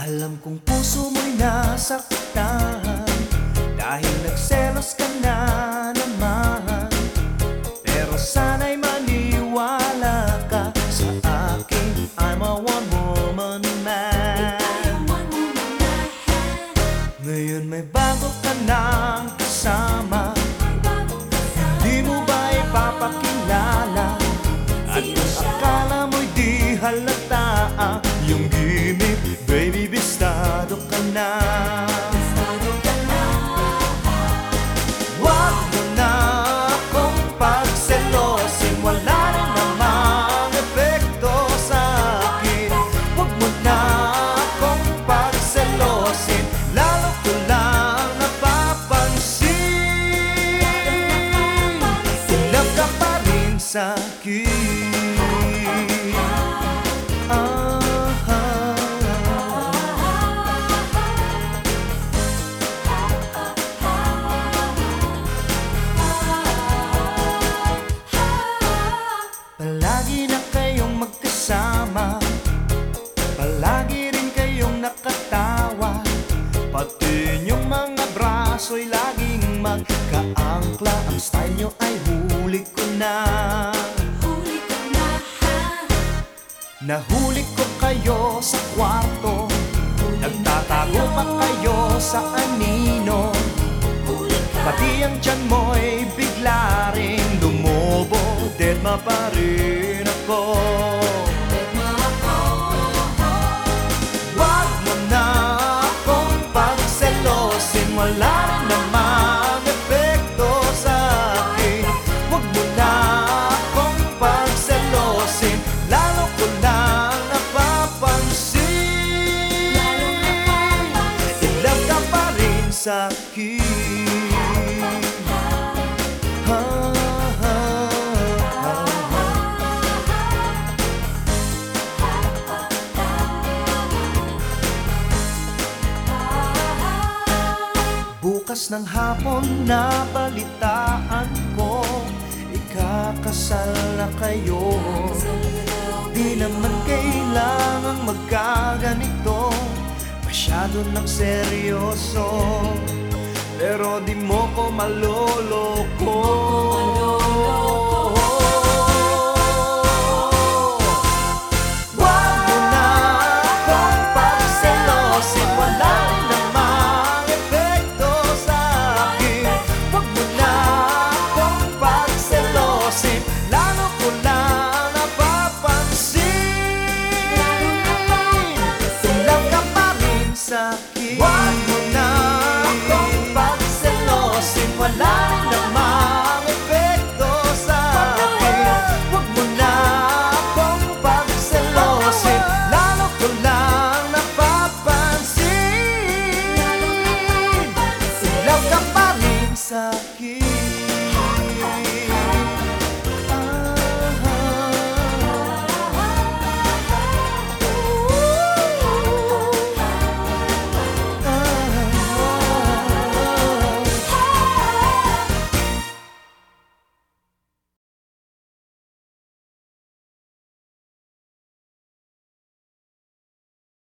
Alam kong puso mo'y nasaktan. Dahil nagselos ka na naman. Pero sana'y maniwala ka sa akin. I'm a one-woman man. Ngayon may bago ka nang kasama. Di mo ba ipapakilala? At pagselosin Wala rin namang epekto sa akin. Wag mo na akong pagselosin Lalo sa akin huli ko na. Nahuli ko kayo sa kwarto. Nagtatago pa kayo? sa anino. Pati ang tiyan mo'y bigla rin lumobo Deadma pa rin ako Bukas ng hapon na balitaan ko Ikakasal na kayo. Di naman kailangang magkaganito Masyado ng seryoso Pero di mo ko maloloko